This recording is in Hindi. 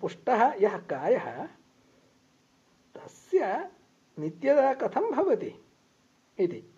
पुष्ट यः कायः तस्य नित्यता कथं